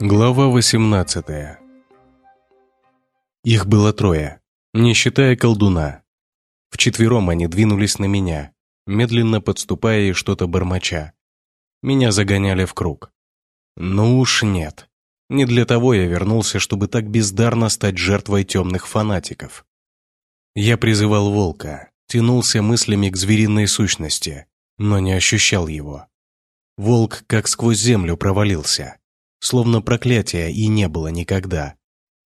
Глава 18 Их было трое, не считая колдуна. Вчетвером они двинулись на меня, медленно подступая и что-то бормоча. Меня загоняли в круг. Ну уж нет. Не для того я вернулся, чтобы так бездарно стать жертвой темных фанатиков. Я призывал волка, тянулся мыслями к звериной сущности, но не ощущал его. Волк как сквозь землю провалился словно проклятия и не было никогда.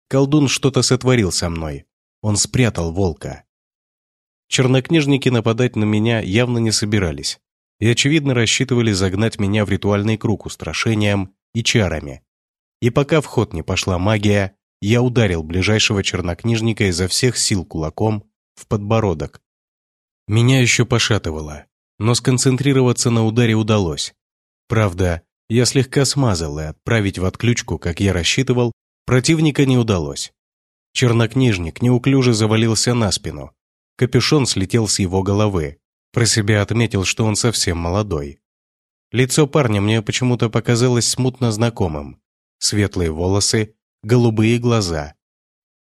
Колдун что-то сотворил со мной. Он спрятал волка. Чернокнижники нападать на меня явно не собирались и, очевидно, рассчитывали загнать меня в ритуальный круг устрашением и чарами. И пока в ход не пошла магия, я ударил ближайшего чернокнижника изо всех сил кулаком в подбородок. Меня еще пошатывало, но сконцентрироваться на ударе удалось. Правда, я слегка смазал, и отправить в отключку, как я рассчитывал, противника не удалось. Чернокнижник неуклюже завалился на спину. Капюшон слетел с его головы. Про себя отметил, что он совсем молодой. Лицо парня мне почему-то показалось смутно знакомым. Светлые волосы, голубые глаза.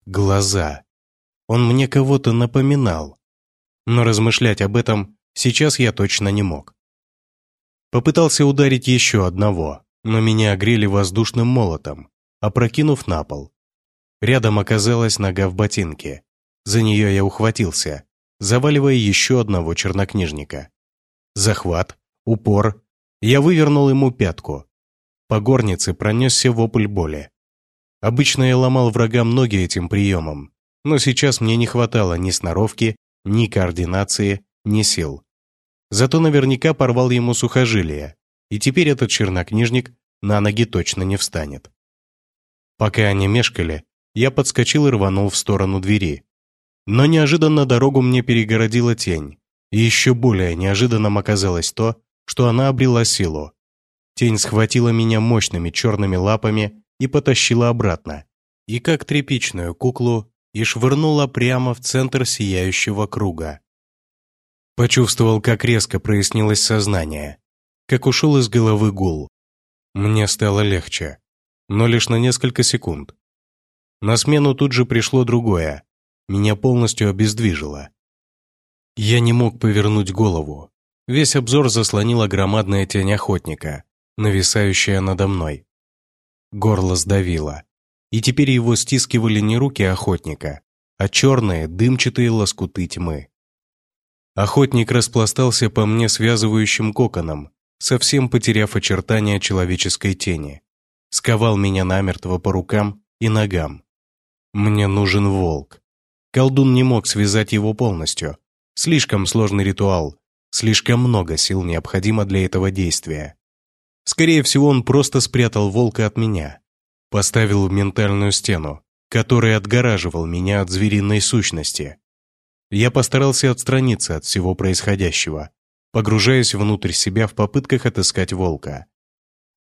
Глаза. Он мне кого-то напоминал. Но размышлять об этом сейчас я точно не мог. Попытался ударить еще одного, но меня огрели воздушным молотом, опрокинув на пол. Рядом оказалась нога в ботинке. За нее я ухватился, заваливая еще одного чернокнижника. Захват, упор. Я вывернул ему пятку. По горнице пронесся вопль боли. Обычно я ломал врагам ноги этим приемом, но сейчас мне не хватало ни сноровки, ни координации, ни сил. Зато наверняка порвал ему сухожилие, и теперь этот чернокнижник на ноги точно не встанет. Пока они мешкали, я подскочил и рванул в сторону двери. Но неожиданно дорогу мне перегородила тень, и еще более неожиданным оказалось то, что она обрела силу. Тень схватила меня мощными черными лапами и потащила обратно, и как тряпичную куклу, и швырнула прямо в центр сияющего круга. Почувствовал, как резко прояснилось сознание, как ушел из головы гул. Мне стало легче, но лишь на несколько секунд. На смену тут же пришло другое. Меня полностью обездвижило. Я не мог повернуть голову. Весь обзор заслонила громадная тень охотника, нависающая надо мной. Горло сдавило, и теперь его стискивали не руки охотника, а черные дымчатые лоскуты тьмы. Охотник распластался по мне связывающим коконом, совсем потеряв очертания человеческой тени. Сковал меня намертво по рукам и ногам. Мне нужен волк. Колдун не мог связать его полностью. Слишком сложный ритуал, слишком много сил необходимо для этого действия. Скорее всего, он просто спрятал волка от меня. Поставил в ментальную стену, который отгораживал меня от звериной сущности. Я постарался отстраниться от всего происходящего, погружаясь внутрь себя в попытках отыскать волка.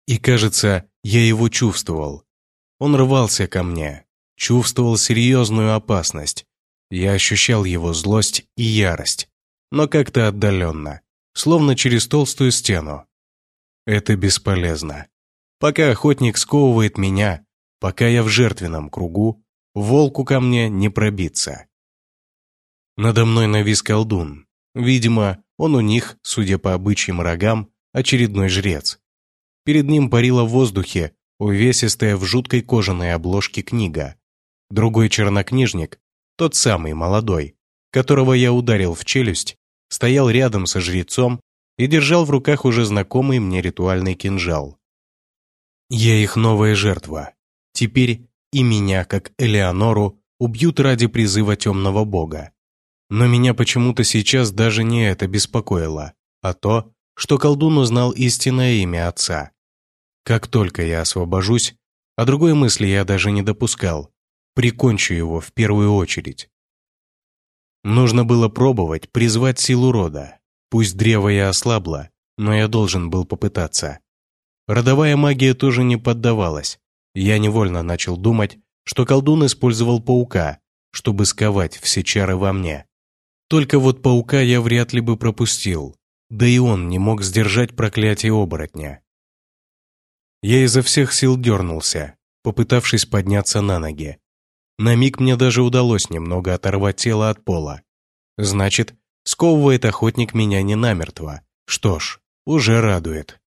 И, кажется, я его чувствовал. Он рвался ко мне, чувствовал серьезную опасность. Я ощущал его злость и ярость, но как-то отдаленно, словно через толстую стену. Это бесполезно. Пока охотник сковывает меня, пока я в жертвенном кругу, волку ко мне не пробиться. Надо мной навис колдун. Видимо, он у них, судя по обычьим рогам, очередной жрец. Перед ним парила в воздухе увесистая в жуткой кожаной обложке книга. Другой чернокнижник, тот самый молодой, которого я ударил в челюсть, стоял рядом со жрецом и держал в руках уже знакомый мне ритуальный кинжал. Я их новая жертва. Теперь и меня, как Элеонору, убьют ради призыва темного бога. Но меня почему-то сейчас даже не это беспокоило, а то, что колдун узнал истинное имя отца. Как только я освобожусь, а другой мысли я даже не допускал, прикончу его в первую очередь. Нужно было пробовать призвать силу рода. Пусть древо и ослабло, но я должен был попытаться. Родовая магия тоже не поддавалась. Я невольно начал думать, что колдун использовал паука, чтобы сковать все чары во мне. Только вот паука я вряд ли бы пропустил. да и он не мог сдержать проклятие оборотня. Я изо всех сил дернулся, попытавшись подняться на ноги. На миг мне даже удалось немного оторвать тело от пола. Значит, сковывает охотник меня не намертво. Что ж, уже радует.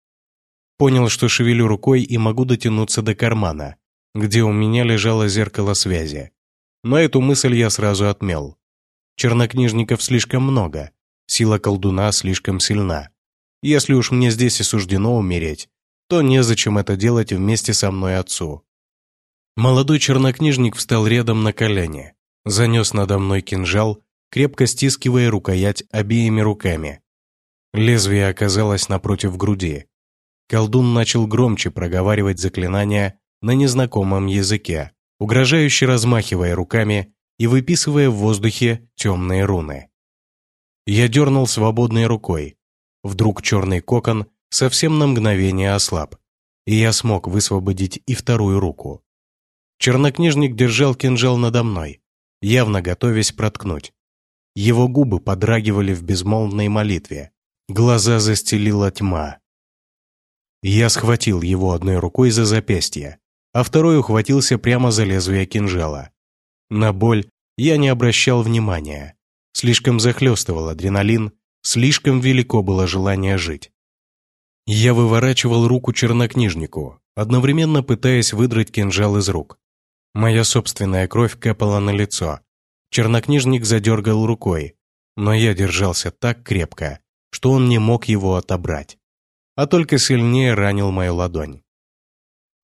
Понял, что шевелю рукой и могу дотянуться до кармана, где у меня лежало зеркало связи. Но эту мысль я сразу отмел. Чернокнижников слишком много, сила колдуна слишком сильна. Если уж мне здесь и суждено умереть, то незачем это делать вместе со мной отцу. Молодой чернокнижник встал рядом на колени, занес надо мной кинжал, крепко стискивая рукоять обеими руками. Лезвие оказалось напротив груди. Колдун начал громче проговаривать заклинания на незнакомом языке, угрожающе размахивая руками и выписывая в воздухе темные руны. Я дернул свободной рукой. Вдруг черный кокон совсем на мгновение ослаб, и я смог высвободить и вторую руку. Чернокнижник держал кинжал надо мной, явно готовясь проткнуть. Его губы подрагивали в безмолвной молитве, глаза застелила тьма. Я схватил его одной рукой за запястье, а второй ухватился прямо за лезвие кинжала. На боль я не обращал внимания. Слишком захлестывал адреналин, слишком велико было желание жить. Я выворачивал руку чернокнижнику, одновременно пытаясь выдрать кинжал из рук. Моя собственная кровь капала на лицо. Чернокнижник задергал рукой, но я держался так крепко, что он не мог его отобрать, а только сильнее ранил мою ладонь.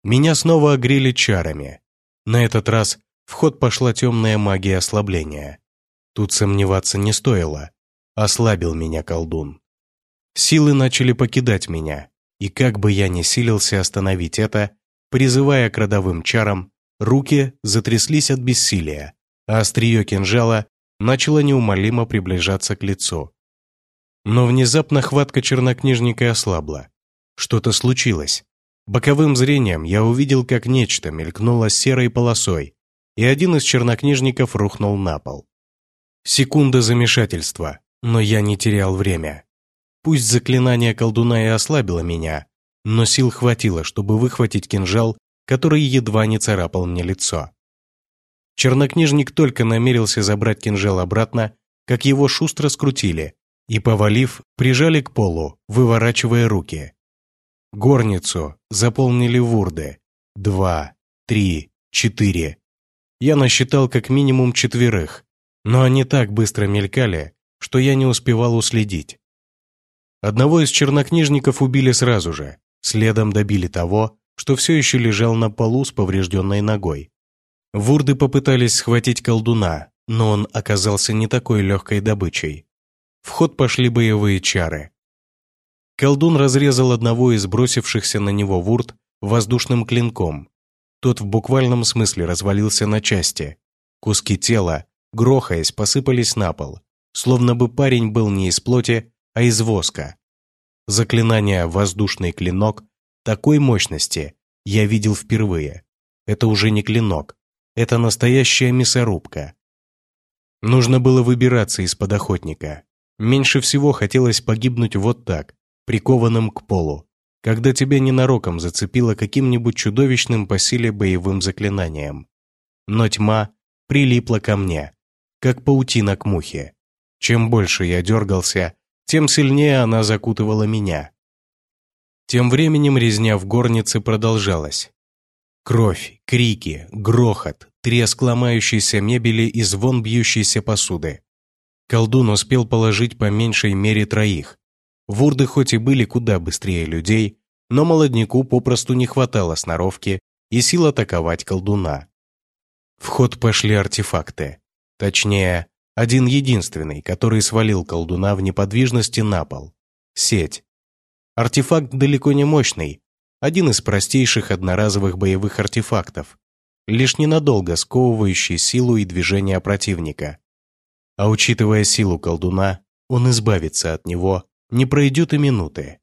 Меня снова огрели чарами. На этот раз в ход пошла темная магия ослабления. Тут сомневаться не стоило. Ослабил меня колдун. Силы начали покидать меня, и как бы я ни силился остановить это, призывая к родовым чарам, руки затряслись от бессилия, а острие кинжала начало неумолимо приближаться к лицу. Но внезапно хватка чернокнижника ослабла. Что-то случилось. Боковым зрением я увидел, как нечто мелькнуло серой полосой, и один из чернокнижников рухнул на пол. Секунда замешательства, но я не терял время. Пусть заклинание колдуна и ослабило меня, но сил хватило, чтобы выхватить кинжал, который едва не царапал мне лицо. Чернокнижник только намерился забрать кинжал обратно, как его шустро скрутили и, повалив, прижали к полу, выворачивая руки. Горницу заполнили вурды. Два, три, четыре. Я насчитал как минимум четверых, но они так быстро мелькали, что я не успевал уследить. Одного из чернокнижников убили сразу же, следом добили того, что все еще лежал на полу с поврежденной ногой. Вурды попытались схватить колдуна, но он оказался не такой легкой добычей. В ход пошли боевые чары. Колдун разрезал одного из бросившихся на него вурт воздушным клинком. Тот в буквальном смысле развалился на части. Куски тела, грохаясь, посыпались на пол, словно бы парень был не из плоти, а из воска. Заклинание «воздушный клинок» такой мощности я видел впервые. Это уже не клинок, это настоящая мясорубка. Нужно было выбираться из-под охотника. Меньше всего хотелось погибнуть вот так, прикованным к полу, когда тебя ненароком зацепило каким-нибудь чудовищным по силе боевым заклинанием. Но тьма прилипла ко мне, как паутина к мухе. Чем больше я дергался, тем сильнее она закутывала меня. Тем временем резня в горнице продолжалась. Кровь, крики, грохот, треск ломающейся мебели и звон бьющейся посуды. Колдун успел положить по меньшей мере троих, Вурды хоть и были куда быстрее людей, но молодняку попросту не хватало сноровки и сил атаковать колдуна. В ход пошли артефакты. Точнее, один единственный, который свалил колдуна в неподвижности на пол. Сеть. Артефакт далеко не мощный, один из простейших одноразовых боевых артефактов, лишь ненадолго сковывающий силу и движение противника. А учитывая силу колдуна, он избавится от него не пройдет и минуты.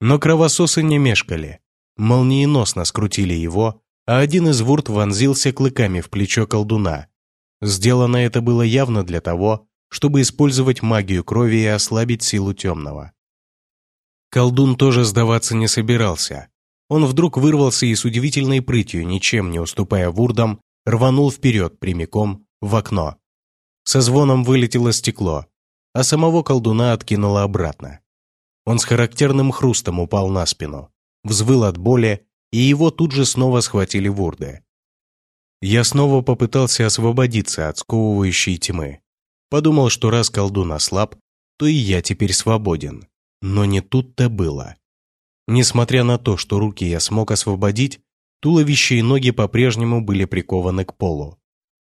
Но кровососы не мешкали, молниеносно скрутили его, а один из вурт вонзился клыками в плечо колдуна. Сделано это было явно для того, чтобы использовать магию крови и ослабить силу темного. Колдун тоже сдаваться не собирался. Он вдруг вырвался и с удивительной прытью, ничем не уступая вурдам, рванул вперед прямиком в окно. Со звоном вылетело стекло, а самого колдуна откинуло обратно. Он с характерным хрустом упал на спину, взвыл от боли, и его тут же снова схватили вурды. Я снова попытался освободиться от сковывающей тьмы. Подумал, что раз колдун ослаб, то и я теперь свободен. Но не тут-то было. Несмотря на то, что руки я смог освободить, туловище и ноги по-прежнему были прикованы к полу.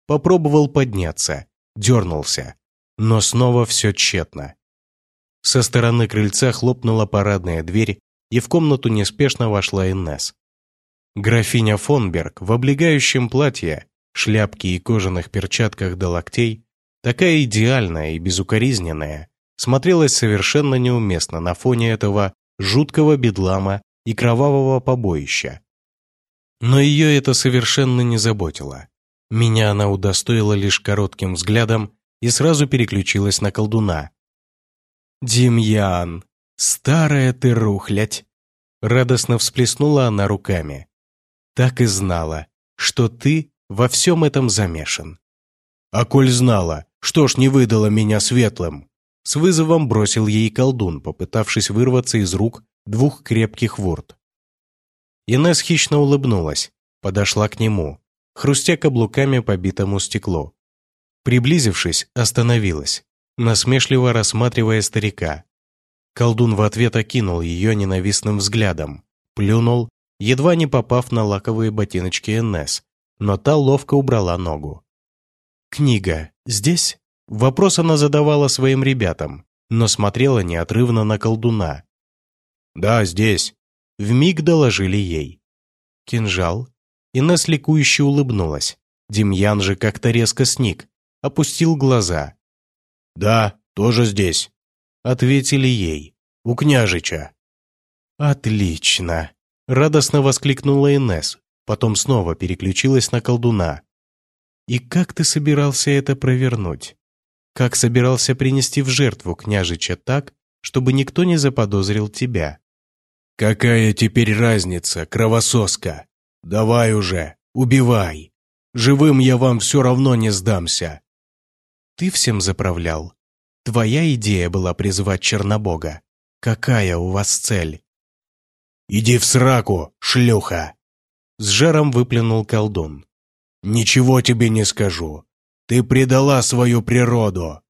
Попробовал подняться, дернулся, но снова все тщетно. Со стороны крыльца хлопнула парадная дверь, и в комнату неспешно вошла Иннес. Графиня Фонберг в облегающем платье, шляпке и кожаных перчатках до локтей, такая идеальная и безукоризненная, смотрелась совершенно неуместно на фоне этого жуткого бедлама и кровавого побоища. Но ее это совершенно не заботило. Меня она удостоила лишь коротким взглядом и сразу переключилась на колдуна. «Демьян, старая ты рухлядь!» Радостно всплеснула она руками. «Так и знала, что ты во всем этом замешан». «А коль знала, что ж не выдала меня светлым?» С вызовом бросил ей колдун, попытавшись вырваться из рук двух крепких ворд. Инесс хищно улыбнулась, подошла к нему, хрустя каблуками по битому стеклу. Приблизившись, остановилась, насмешливо рассматривая старика. Колдун в ответ окинул ее ненавистным взглядом, плюнул, едва не попав на лаковые ботиночки Инесс, но та ловко убрала ногу. «Книга здесь?» Вопрос она задавала своим ребятам, но смотрела неотрывно на колдуна. «Да, здесь», — вмиг доложили ей. «Кинжал?» Инесс ликующе улыбнулась. Демьян же как-то резко сник, опустил глаза. «Да, тоже здесь», — ответили ей. «У княжича». «Отлично!» — радостно воскликнула Инесс, потом снова переключилась на колдуна. «И как ты собирался это провернуть?» как собирался принести в жертву княжича так, чтобы никто не заподозрил тебя. «Какая теперь разница, кровососка? Давай уже, убивай. Живым я вам все равно не сдамся». «Ты всем заправлял. Твоя идея была призвать Чернобога. Какая у вас цель?» «Иди в сраку, шлюха!» С жаром выплюнул колдун. «Ничего тебе не скажу. Ты предала свою природу!»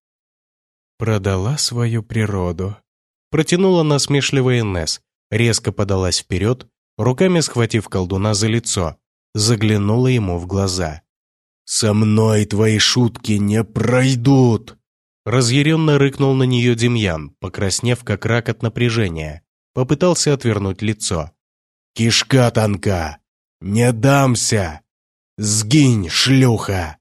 «Продала свою природу», — протянула насмешливая Инесс, резко подалась вперед, руками схватив колдуна за лицо, заглянула ему в глаза. «Со мной твои шутки не пройдут!» Разъяренно рыкнул на нее Демьян, покраснев как рак от напряжения. Попытался отвернуть лицо. «Кишка тонка! Не дамся! Сгинь, шлюха!»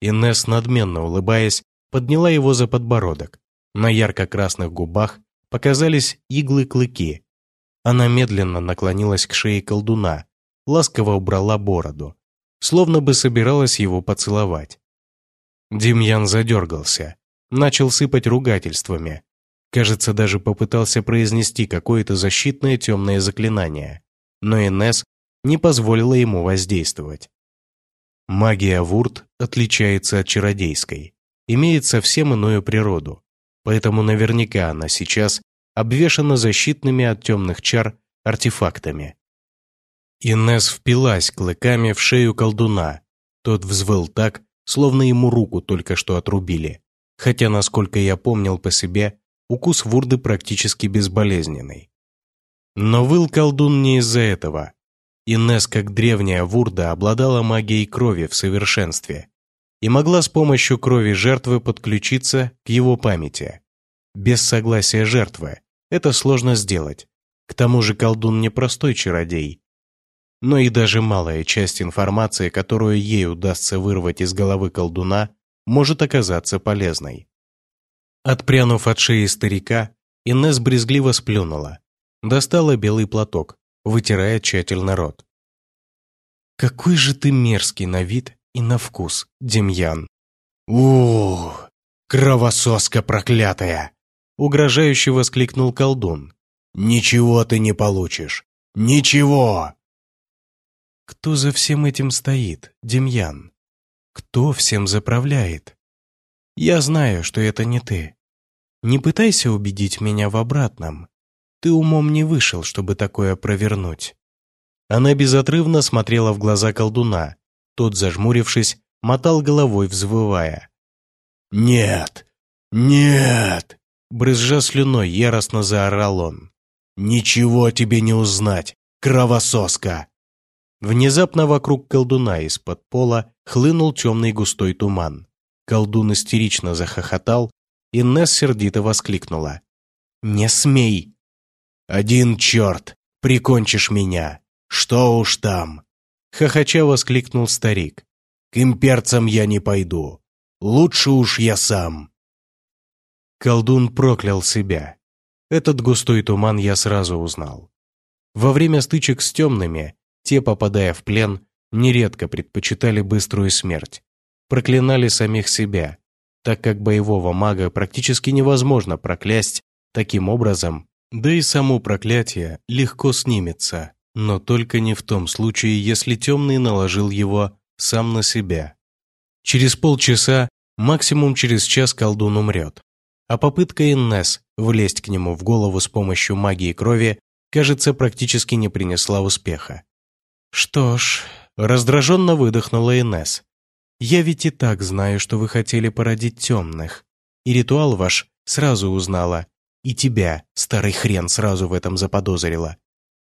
Инесс, надменно улыбаясь, подняла его за подбородок. На ярко-красных губах показались иглы-клыки. Она медленно наклонилась к шее колдуна, ласково убрала бороду, словно бы собиралась его поцеловать. Демьян задергался, начал сыпать ругательствами. Кажется, даже попытался произнести какое-то защитное темное заклинание, но Инесс не позволила ему воздействовать. Магия Вурт отличается от чародейской, имеет совсем иную природу, поэтому наверняка она сейчас обвешана защитными от темных чар артефактами. Инес впилась клыками в шею колдуна. Тот взвыл так, словно ему руку только что отрубили. Хотя, насколько я помнил по себе, укус вурды практически безболезненный. Но выл колдун не из-за этого. Инес, как древняя вурда, обладала магией крови в совершенстве и могла с помощью крови жертвы подключиться к его памяти. Без согласия жертвы это сложно сделать. К тому же колдун не простой чародей. Но и даже малая часть информации, которую ей удастся вырвать из головы колдуна, может оказаться полезной. Отпрянув от шеи старика, Инес брезгливо сплюнула. Достала белый платок, вытирая тщательно рот. «Какой же ты мерзкий на вид и на вкус, Демьян!» «Ух!» Кровососка проклятая!» Угрожающе воскликнул колдун. «Ничего ты не получишь! Ничего!» Кто за всем этим стоит, Демьян? Кто всем заправляет? Я знаю, что это не ты. Не пытайся убедить меня в обратном. Ты умом не вышел, чтобы такое провернуть. Она безотрывно смотрела в глаза колдуна. Тот, зажмурившись, мотал головой, взвывая. «Нет! Нет!» Брызжа слюной, яростно заорал он. «Ничего тебе не узнать, кровососка!» Внезапно вокруг колдуна из-под пола хлынул темный густой туман. Колдун истерично захохотал, и Несс сердито воскликнула. «Не смей!» «Один черт! Прикончишь меня! Что уж там!» Хохоча воскликнул старик. «К имперцам я не пойду. Лучше уж я сам». Колдун проклял себя. Этот густой туман я сразу узнал. Во время стычек с темными, те, попадая в плен, нередко предпочитали быструю смерть. Проклинали самих себя, так как боевого мага практически невозможно проклясть таким образом, да и само проклятие легко снимется, но только не в том случае, если темный наложил его сам на себя. Через полчаса, максимум через час колдун умрет. А попытка Иннес влезть к нему в голову с помощью магии крови, кажется, практически не принесла успеха. «Что ж», — раздраженно выдохнула Иннес, «я ведь и так знаю, что вы хотели породить темных. И ритуал ваш сразу узнала, и тебя, старый хрен, сразу в этом заподозрила.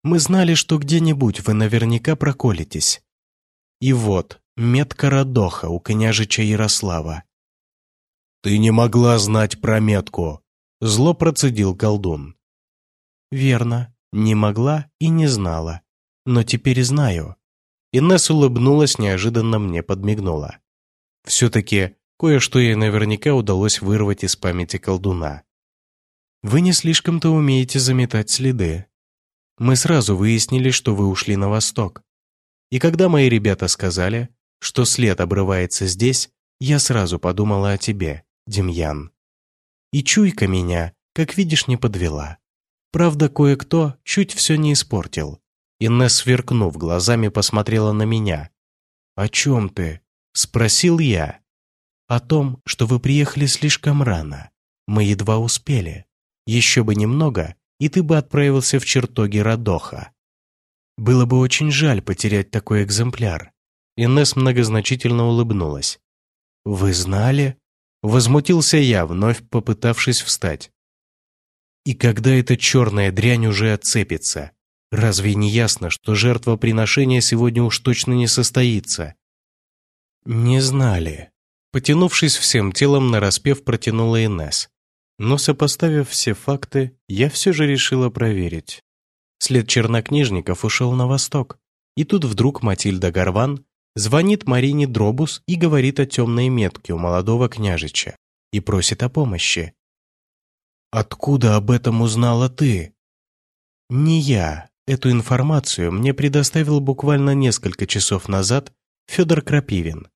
Мы знали, что где-нибудь вы наверняка проколитесь. И вот, метка Радоха у княжича Ярослава. «Ты не могла знать про метку», — зло процедил колдун. «Верно, не могла и не знала. Но теперь знаю». Инесс улыбнулась, неожиданно мне подмигнула. Все-таки кое-что ей наверняка удалось вырвать из памяти колдуна. «Вы не слишком-то умеете заметать следы. Мы сразу выяснили, что вы ушли на восток. И когда мои ребята сказали, что след обрывается здесь, я сразу подумала о тебе. Демьян. И чуйка меня, как видишь, не подвела. Правда, кое-кто чуть все не испортил. Инесс, сверкнув глазами, посмотрела на меня. «О чем ты?» – спросил я. «О том, что вы приехали слишком рано. Мы едва успели. Еще бы немного, и ты бы отправился в чертоги Радоха. Было бы очень жаль потерять такой экземпляр». Инесс многозначительно улыбнулась. «Вы знали?» Возмутился я, вновь попытавшись встать. И когда эта черная дрянь уже отцепится, разве не ясно, что жертвоприношение сегодня уж точно не состоится? Не знали. Потянувшись всем телом, нараспев протянула Инесс. Но сопоставив все факты, я все же решила проверить. След чернокнижников ушел на восток. И тут вдруг Матильда Гарван Звонит Марине Дробус и говорит о темной метке у молодого княжича и просит о помощи. «Откуда об этом узнала ты?» «Не я. Эту информацию мне предоставил буквально несколько часов назад Федор Крапивин,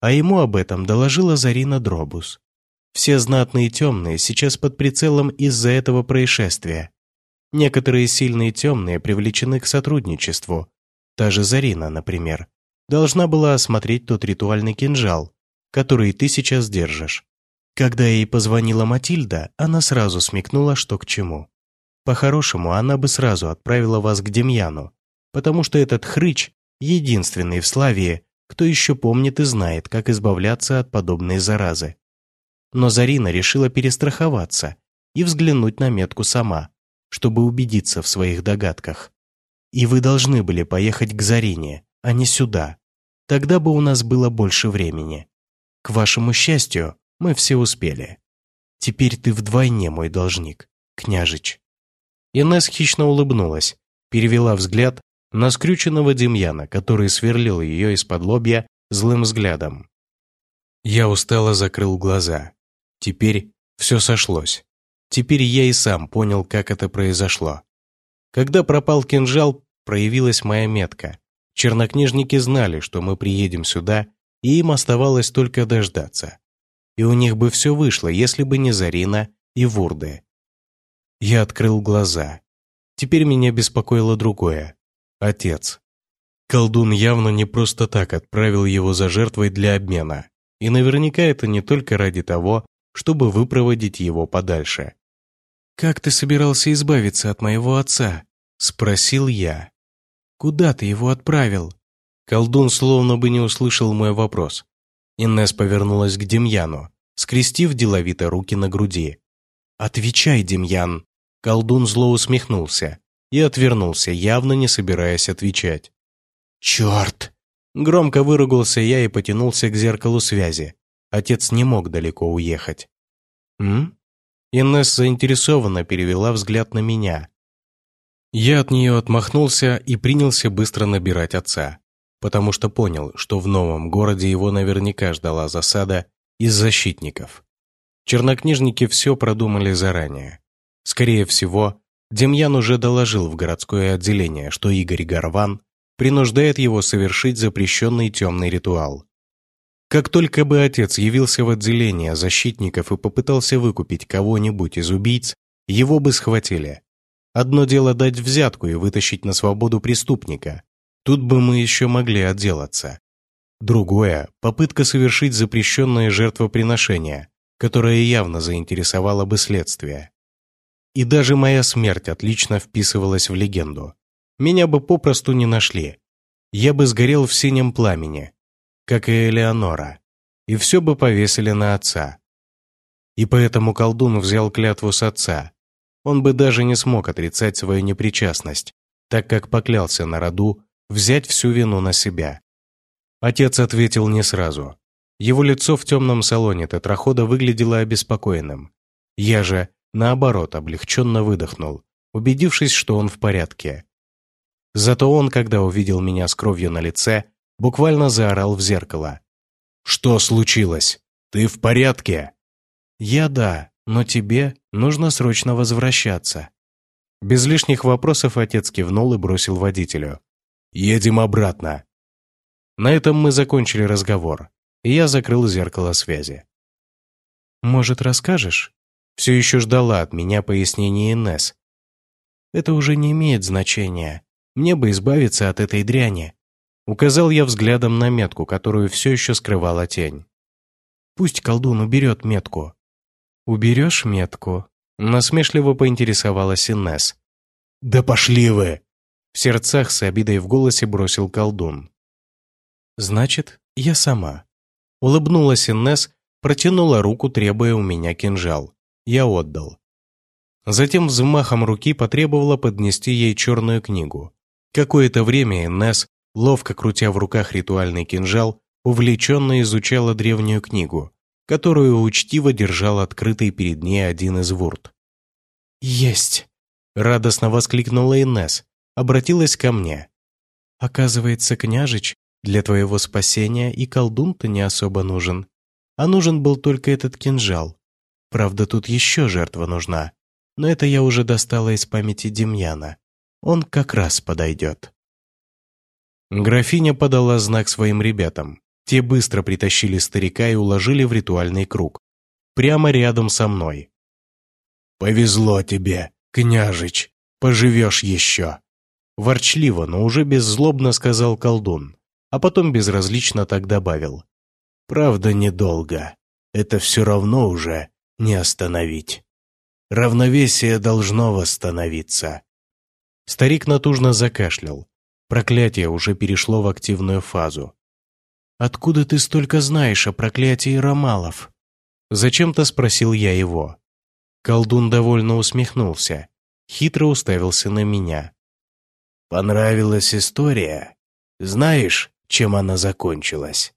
а ему об этом доложила Зарина Дробус. Все знатные темные сейчас под прицелом из-за этого происшествия. Некоторые сильные темные привлечены к сотрудничеству, та же Зарина, например должна была осмотреть тот ритуальный кинжал, который ты сейчас держишь. Когда ей позвонила Матильда, она сразу смекнула, что к чему. По-хорошему, она бы сразу отправила вас к Демьяну, потому что этот хрыч – единственный в Славии, кто еще помнит и знает, как избавляться от подобной заразы. Но Зарина решила перестраховаться и взглянуть на метку сама, чтобы убедиться в своих догадках. И вы должны были поехать к Зарине, а не сюда. Тогда бы у нас было больше времени. К вашему счастью, мы все успели. Теперь ты вдвойне мой должник, княжич». Инесс хищно улыбнулась, перевела взгляд на скрюченного Демьяна, который сверлил ее из-под лобья злым взглядом. Я устало закрыл глаза. Теперь все сошлось. Теперь я и сам понял, как это произошло. Когда пропал кинжал, проявилась моя метка. Чернокнижники знали, что мы приедем сюда, и им оставалось только дождаться. и у них бы все вышло, если бы не Зарина и Вурды. Я открыл глаза. Теперь меня беспокоило другое. Отец. Колдун явно не просто так отправил его за жертвой для обмена. И наверняка это не только ради того, чтобы выпроводить его подальше. «Как ты собирался избавиться от моего отца?» – спросил я. «Куда ты его отправил?» Колдун словно бы не услышал мой вопрос. Иннес повернулась к Демьяну, скрестив деловито руки на груди. «Отвечай, Демьян!» Колдун зло усмехнулся и отвернулся, явно не собираясь отвечать. «Черт!» Громко выругался я и потянулся к зеркалу связи. Отец не мог далеко уехать. «М?» Инесс заинтересованно перевела взгляд на меня. Я от нее отмахнулся и принялся быстро набирать отца, потому что понял, что в новом городе его наверняка ждала засада из защитников. Чернокнижники все продумали заранее. Скорее всего, Демьян уже доложил в городское отделение, что Игорь Гарван принуждает его совершить запрещенный темный ритуал. Как только бы отец явился в отделение защитников и попытался выкупить кого-нибудь из убийц, его бы схватили. Одно дело дать взятку и вытащить на свободу преступника. Тут бы мы еще могли отделаться. Другое – попытка совершить запрещенное жертвоприношение, которое явно заинтересовало бы следствие. И даже моя смерть отлично вписывалась в легенду. Меня бы попросту не нашли. Я бы сгорел в синем пламени, как и Элеонора, и все бы повесили на отца. И поэтому колдун взял клятву с отца. Он бы даже не смог отрицать свою непричастность, так как поклялся на роду взять всю вину на себя. Отец ответил не сразу. Его лицо в темном салоне тетрахода выглядело обеспокоенным. Я же, наоборот, облегченно выдохнул, убедившись, что он в порядке. Зато он, когда увидел меня с кровью на лице, буквально заорал в зеркало. «Что случилось? Ты в порядке?» «Я да, но тебе нужно срочно возвращаться». Без лишних вопросов отец кивнул и бросил водителю. «Едем обратно». На этом мы закончили разговор, и я закрыл зеркало связи. «Может, расскажешь?» Все еще ждала от меня пояснения Инесс. «Это уже не имеет значения. Мне бы избавиться от этой дряни. Указал я взглядом на метку, которую все еще скрывала тень. Пусть колдун уберет метку. Уберешь метку? Насмешливо поинтересовалась Инесс. Да пошли вы! В сердцах с обидой в голосе бросил колдун. Значит, я сама. Улыбнулась Инесс, протянула руку, требуя у меня кинжал. Я отдал. Затем взмахом руки потребовала поднести ей черную книгу. Какое-то время Инесс, ловко крутя в руках ритуальный кинжал, увлеченно изучала древнюю книгу, которую учтиво держал открытый перед ней один из вурт. «Есть!» – радостно воскликнула Инесс, обратилась ко мне. «Оказывается, княжич, для твоего спасения и колдун-то не особо нужен, а нужен был только этот кинжал. Правда, тут еще жертва нужна, но это я уже достала из памяти Демьяна. Он как раз подойдет. Графиня подала знак своим ребятам. Те быстро притащили старика и уложили в ритуальный круг. Прямо рядом со мной. «Повезло тебе, княжич, поживешь еще!» Ворчливо, но уже беззлобно сказал колдун, а потом безразлично так добавил. «Правда, недолго. Это все равно уже не остановить. Равновесие должно восстановиться. Старик натужно закашлял. Проклятие уже перешло в активную фазу. «Откуда ты столько знаешь о проклятии Ромалов?» Зачем-то спросил я его. Колдун довольно усмехнулся, хитро уставился на меня. «Понравилась история? Знаешь, чем она закончилась?»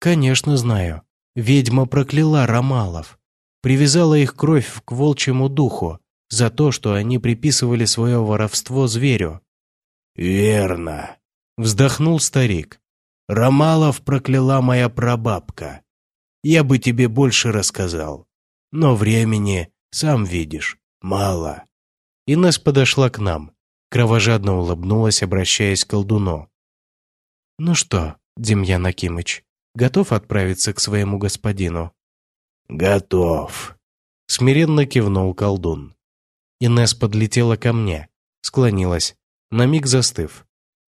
«Конечно знаю. Ведьма прокляла Ромалов, привязала их кровь к волчьему духу, за то, что они приписывали свое воровство зверю. «Верно», — вздохнул старик. «Ромалов прокляла моя прабабка. Я бы тебе больше рассказал, но времени, сам видишь, мало». Инесс подошла к нам, кровожадно улыбнулась, обращаясь к колдуну. «Ну что, Демьян Акимыч, готов отправиться к своему господину?» «Готов», — смиренно кивнул колдун. Инесс подлетела ко мне, склонилась, на миг застыв.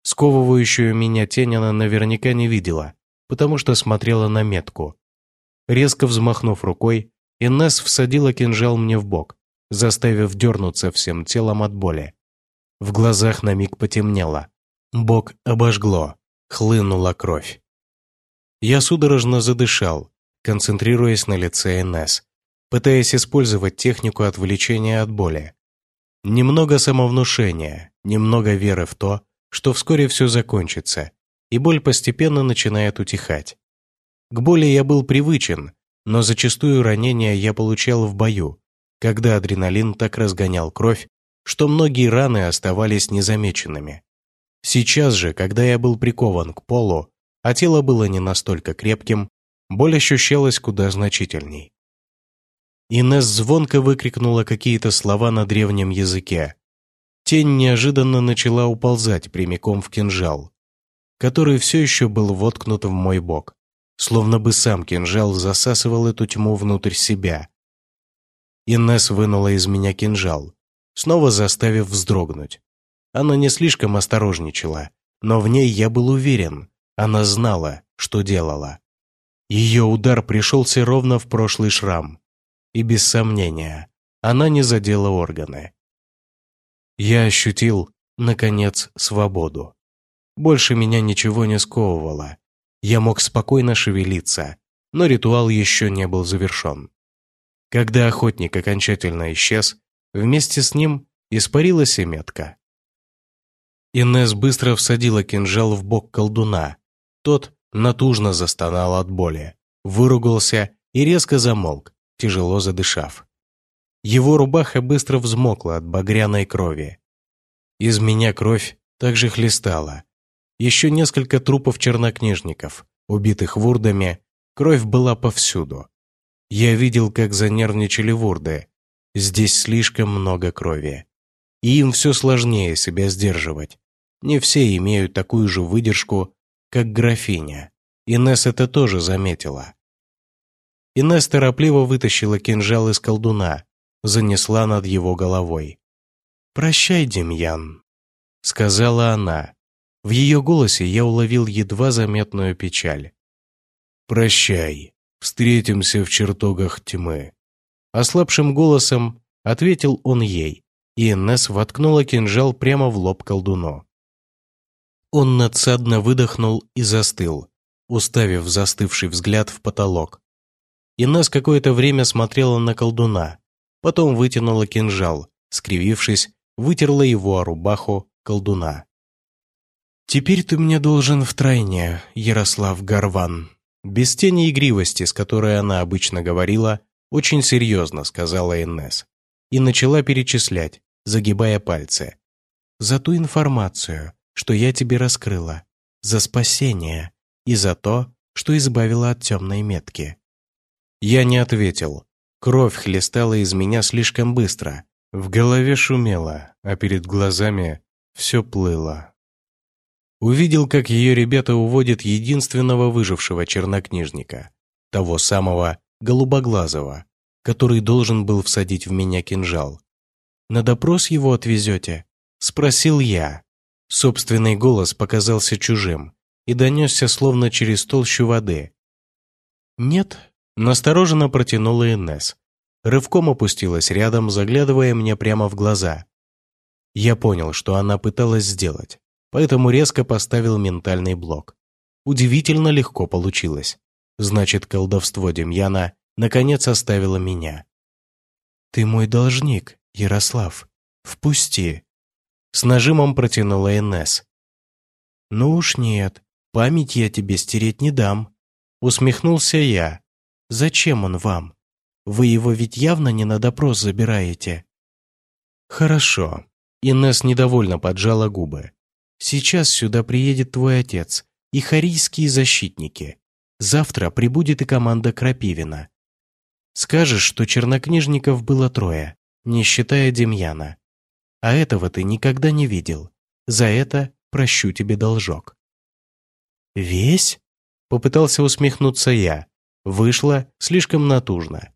Сковывающую меня тень она наверняка не видела, потому что смотрела на метку. Резко взмахнув рукой, Инесс всадила кинжал мне в бок, заставив дернуться всем телом от боли. В глазах на миг потемнело. Бок обожгло, хлынула кровь. Я судорожно задышал, концентрируясь на лице Инесс, пытаясь использовать технику отвлечения от боли. Немного самовнушения, немного веры в то, что вскоре все закончится, и боль постепенно начинает утихать. К боли я был привычен, но зачастую ранения я получал в бою, когда адреналин так разгонял кровь, что многие раны оставались незамеченными. Сейчас же, когда я был прикован к полу, а тело было не настолько крепким, боль ощущалась куда значительней. Инесс звонко выкрикнула какие-то слова на древнем языке. Тень неожиданно начала уползать прямиком в кинжал, который все еще был воткнут в мой бок, словно бы сам кинжал засасывал эту тьму внутрь себя. Инесс вынула из меня кинжал, снова заставив вздрогнуть. Она не слишком осторожничала, но в ней я был уверен, она знала, что делала. Ее удар пришелся ровно в прошлый шрам, и без сомнения, она не задела органы. Я ощутил, наконец, свободу. Больше меня ничего не сковывало. Я мог спокойно шевелиться, но ритуал еще не был завершен. Когда охотник окончательно исчез, вместе с ним испарилась и метка. Инесс быстро всадила кинжал в бок колдуна. Тот натужно застонал от боли, выругался и резко замолк, тяжело задышав. Его рубаха быстро взмокла от багряной крови. Из меня кровь также хлестала. Еще несколько трупов чернокнижников, убитых вурдами, кровь была повсюду. Я видел, как занервничали вурды. Здесь слишком много крови. И им все сложнее себя сдерживать. Не все имеют такую же выдержку, как графиня. Инесс это тоже заметила. Инесс торопливо вытащила кинжал из колдуна, занесла над его головой. «Прощай, Демьян», — сказала она. В ее голосе я уловил едва заметную печаль. «Прощай, встретимся в чертогах тьмы». Ослабшим голосом ответил он ей, и Инесс воткнула кинжал прямо в лоб колдуну. Он надсадно выдохнул и застыл, уставив застывший взгляд в потолок. Инесс какое-то время смотрела на колдуна, потом вытянула кинжал, скривившись, вытерла его о рубаху колдуна. «Теперь ты мне должен втройне, Ярослав Гарван». Без тени игривости, с которой она обычно говорила, очень серьезно сказала Иннес. И начала перечислять, загибая пальцы. «За ту информацию, что я тебе раскрыла, за спасение и за то, что избавила от темной метки». Я не ответил. Кровь хлестала из меня слишком быстро. В голове шумело, а перед глазами все плыло. Увидел, как ее ребята уводят единственного выжившего чернокнижника, того самого голубоглазого, который должен был всадить в меня кинжал. «На допрос его отвезете?» – спросил я. Собственный голос показался чужим и донесся словно через толщу воды. «Нет», – настороженно протянула Инесс. Рывком опустилась рядом, заглядывая мне прямо в глаза. Я понял, что она пыталась сделать поэтому резко поставил ментальный блок. Удивительно легко получилось. Значит, колдовство Демьяна наконец оставило меня. «Ты мой должник, Ярослав. Впусти!» С нажимом протянула Инесс. «Ну уж нет, память я тебе стереть не дам», усмехнулся я. «Зачем он вам? Вы его ведь явно не на допрос забираете». «Хорошо». Инесс недовольно поджала губы. Сейчас сюда приедет твой отец и харийские защитники. Завтра прибудет и команда Крапивина. Скажешь, что чернокнижников было трое, не считая Демьяна. А этого ты никогда не видел. За это прощу тебе должок». «Весь?» — попытался усмехнуться я. Вышло слишком натужно.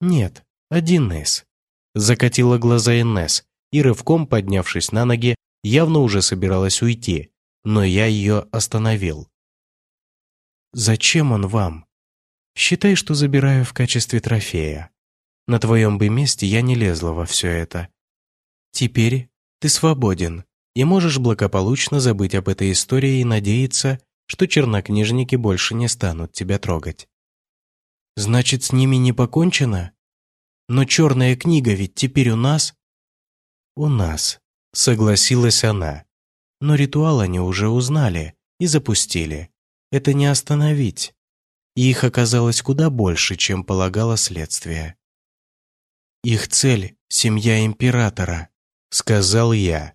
«Нет, один Несс», — закатила глаза Инесс и, рывком поднявшись на ноги, явно уже собиралась уйти, но я ее остановил. «Зачем он вам? Считай, что забираю в качестве трофея. На твоем бы месте я не лезла во все это. Теперь ты свободен и можешь благополучно забыть об этой истории и надеяться, что чернокнижники больше не станут тебя трогать. Значит, с ними не покончено? Но черная книга ведь теперь у нас? У нас, согласилась она. Но ритуал они уже узнали и запустили. Это не остановить. И их оказалось куда больше, чем полагало следствие. Их цель — семья императора, сказал я.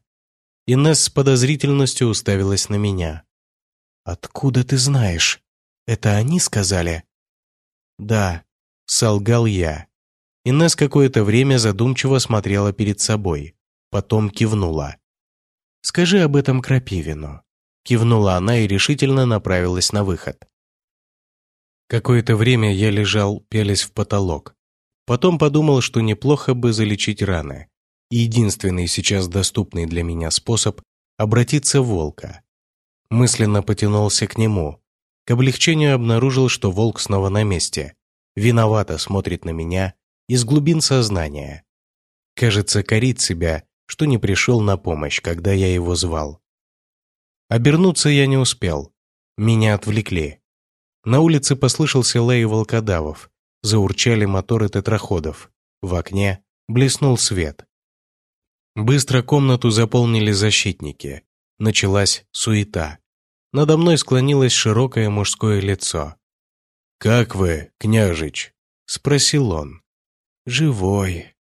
Инесс с подозрительностью уставилась на меня. «Откуда ты знаешь? Это они сказали?» «Да», — солгал я. Инесс какое-то время задумчиво смотрела перед собой, потом кивнула. «Скажи об этом Крапивину». Кивнула она и решительно направилась на выход. Какое-то время я лежал, пялясь в потолок. Потом подумал, что неплохо бы залечить раны единственный сейчас доступный для меня способ обратиться в волка. Мысленно потянулся к нему. К облегчению обнаружил, что волк снова на месте. Виновато смотрит на меня из глубин сознания. Кажется, корит себя, что не пришел на помощь, когда я его звал. Обернуться я не успел. Меня отвлекли. На улице послышался лай волкодавов. Заурчали моторы тетраходов. В окне блеснул свет. Быстро комнату заполнили защитники. Началась суета. Надо мной склонилось широкое мужское лицо. «Как вы, княжич?» — спросил он. «Живой».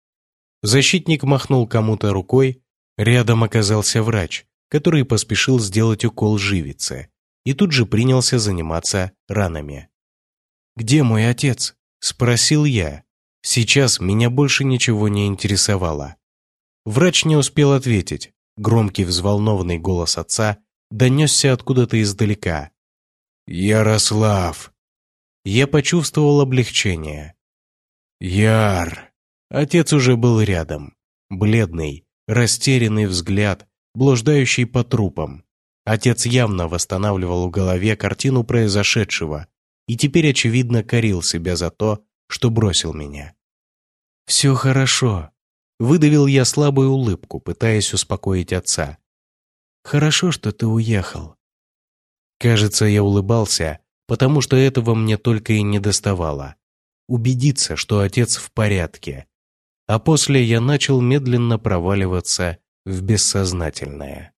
Защитник махнул кому-то рукой. Рядом оказался врач, который поспешил сделать укол живицы и тут же принялся заниматься ранами. «Где мой отец?» — спросил я. Сейчас меня больше ничего не интересовало. Врач не успел ответить. Громкий взволнованный голос отца донесся откуда-то издалека. «Ярослав!» Я почувствовал облегчение. «Яр!» Отец уже был рядом. Бледный, растерянный взгляд, блуждающий по трупам. Отец явно восстанавливал в голове картину произошедшего и теперь, очевидно, корил себя за то, что бросил меня. «Все хорошо», Выдавил я слабую улыбку, пытаясь успокоить отца. «Хорошо, что ты уехал». Кажется, я улыбался, потому что этого мне только и не доставало. Убедиться, что отец в порядке. А после я начал медленно проваливаться в бессознательное.